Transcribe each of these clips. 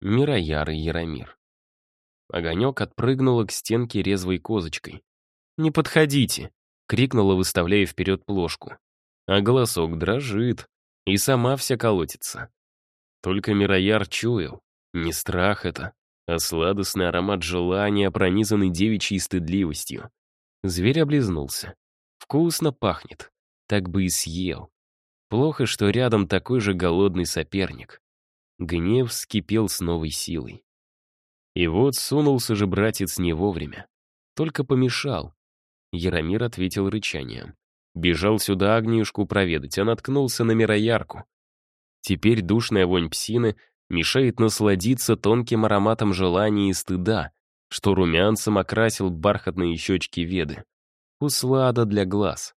Мирояр и Яромир. Огонек отпрыгнула к стенке резвой козочкой. «Не подходите!» — крикнула, выставляя вперед плошку. А голосок дрожит, и сама вся колотится. Только Мирояр чуял. Не страх это, а сладостный аромат желания, пронизанный девичьей стыдливостью. Зверь облизнулся. Вкусно пахнет. Так бы и съел. Плохо, что рядом такой же голодный соперник. Гнев вскипел с новой силой. И вот сунулся же братец не вовремя. Только помешал. Яромир ответил рычанием. Бежал сюда Агниюшку проведать, а наткнулся на мироярку. Теперь душная вонь псины мешает насладиться тонким ароматом желания и стыда, что румянцем окрасил бархатные щечки веды. Услада для глаз.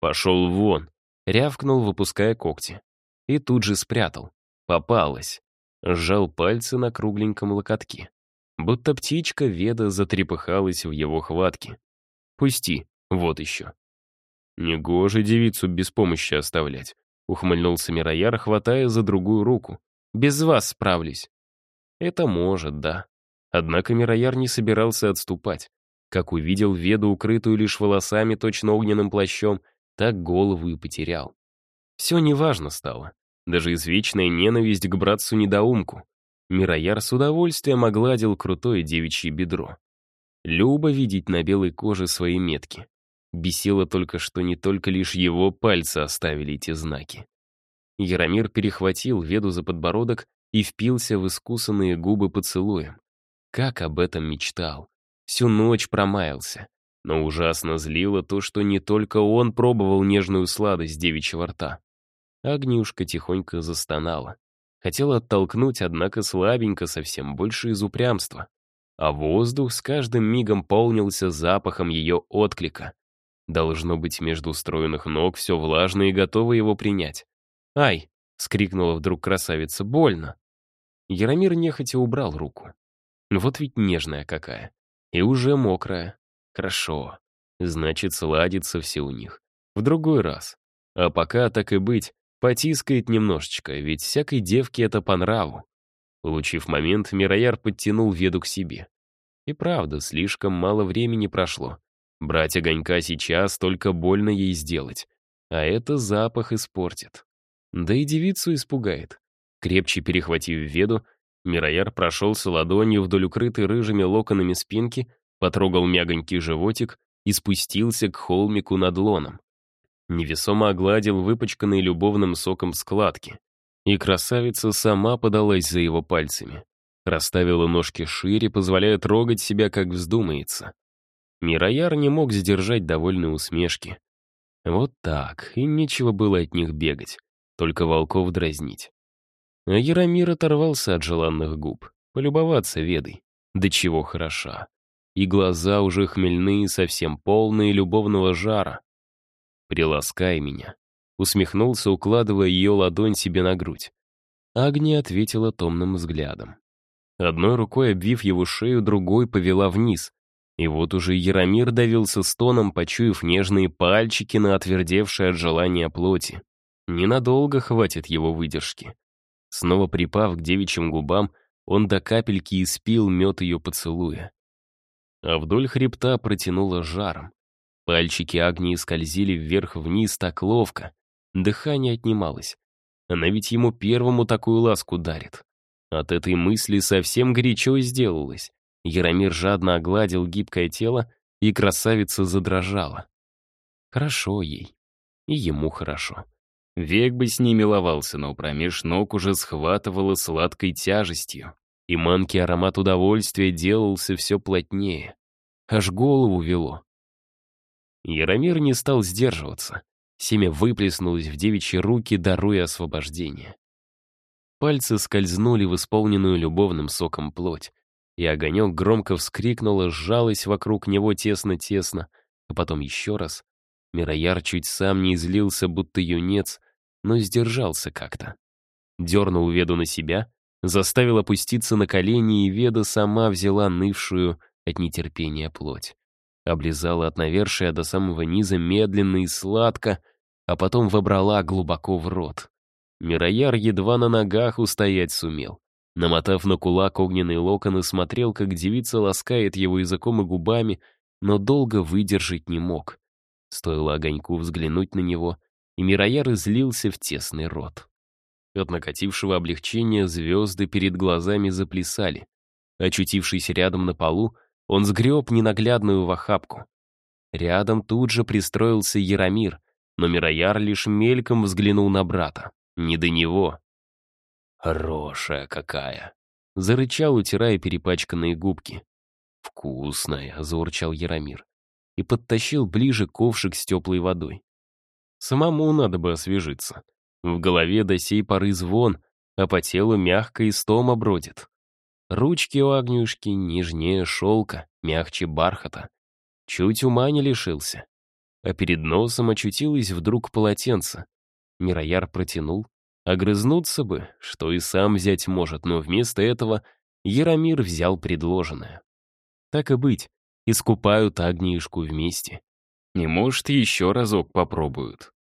«Пошел вон!» — рявкнул, выпуская когти. И тут же спрятал. Попалась. Сжал пальцы на кругленьком локотке. Будто птичка Веда затрепыхалась в его хватке. «Пусти, вот еще». «Негоже девицу без помощи оставлять», — ухмыльнулся Мирояр, хватая за другую руку. «Без вас справлюсь». «Это может, да». Однако Мирояр не собирался отступать. Как увидел Веду, укрытую лишь волосами, точно огненным плащом, так голову и потерял. Все неважно стало. Даже извечная ненависть к братцу-недоумку. Мирояр с удовольствием огладил крутое девичье бедро. Любо видеть на белой коже свои метки. Бесило только, что не только лишь его пальцы оставили эти знаки. Яромир перехватил Веду за подбородок и впился в искусанные губы поцелуем. Как об этом мечтал. Всю ночь промаялся. Но ужасно злило то, что не только он пробовал нежную сладость девичьего рта. Огнюшка тихонько застонала. Хотела оттолкнуть, однако слабенько совсем, больше из упрямства. А воздух с каждым мигом полнился запахом ее отклика. Должно быть, между устроенных ног все влажно и готово его принять. «Ай!» — скрикнула вдруг красавица. «Больно!» Яромир нехотя убрал руку. Вот ведь нежная какая. И уже мокрая. Хорошо. Значит, сладится все у них. В другой раз. А пока, так и быть, Потискает немножечко, ведь всякой девке это по нраву. Получив момент, Мирояр подтянул Веду к себе. И правда, слишком мало времени прошло. Брать огонька сейчас только больно ей сделать. А это запах испортит. Да и девицу испугает. Крепче перехватив Веду, Мирояр прошелся ладонью вдоль укрытой рыжими локонами спинки, потрогал мягонький животик и спустился к холмику над лоном невесомо огладил выпачканные любовным соком складки. И красавица сама подалась за его пальцами. Расставила ножки шире, позволяя трогать себя, как вздумается. Мирояр не мог сдержать довольной усмешки. Вот так, и нечего было от них бегать, только волков дразнить. А Яромир оторвался от желанных губ, полюбоваться ведой. Да чего хороша. И глаза уже хмельные, совсем полные любовного жара. «Приласкай меня», — усмехнулся, укладывая ее ладонь себе на грудь. Агния ответила томным взглядом. Одной рукой обвив его шею, другой повела вниз. И вот уже Яромир давился стоном, почуяв нежные пальчики на отвердевшей от желания плоти. Ненадолго хватит его выдержки. Снова припав к девичьим губам, он до капельки испил мед ее поцелуя. А вдоль хребта протянуло жаром. Пальчики Агнии скользили вверх-вниз так ловко. Дыхание отнималось. Она ведь ему первому такую ласку дарит. От этой мысли совсем горячо сделалось. Яромир жадно огладил гибкое тело, и красавица задрожала. Хорошо ей. И ему хорошо. Век бы с ней миловался, но промеж ног уже схватывало сладкой тяжестью. И манки аромат удовольствия делался все плотнее. Аж голову вело. Яромир не стал сдерживаться. Семя выплеснулось в девичьи руки, даруя освобождение. Пальцы скользнули в исполненную любовным соком плоть, и огонек громко вскрикнула, сжалась вокруг него тесно-тесно, а потом еще раз. Мирояр чуть сам не излился, будто юнец, но сдержался как-то. Дернул Веду на себя, заставил опуститься на колени, и Веда сама взяла нывшую от нетерпения плоть облизала от навершия до самого низа медленно и сладко, а потом вобрала глубоко в рот. Мирояр едва на ногах устоять сумел. Намотав на кулак огненные локоны, смотрел, как девица ласкает его языком и губами, но долго выдержать не мог. Стоило огоньку взглянуть на него, и Мирояр излился в тесный рот. От накатившего облегчения звезды перед глазами заплясали. Очутившись рядом на полу, он сгреб ненаглядную в охапку. Рядом тут же пристроился Яромир, но Мирояр лишь мельком взглянул на брата. Не до него. «Хорошая какая!» — зарычал, утирая перепачканные губки. «Вкусная!» — заурчал Яромир. И подтащил ближе ковшик с теплой водой. Самому надо бы освежиться. В голове до сей поры звон, а по телу мягко и стома бродит. Ручки у Агнюшки нежнее шелка, мягче бархата. Чуть ума не лишился. А перед носом очутилось вдруг полотенце. Мирояр протянул. Огрызнуться бы, что и сам взять может, но вместо этого Яромир взял предложенное. Так и быть, искупают Агнишку вместе. Не может, еще разок попробуют.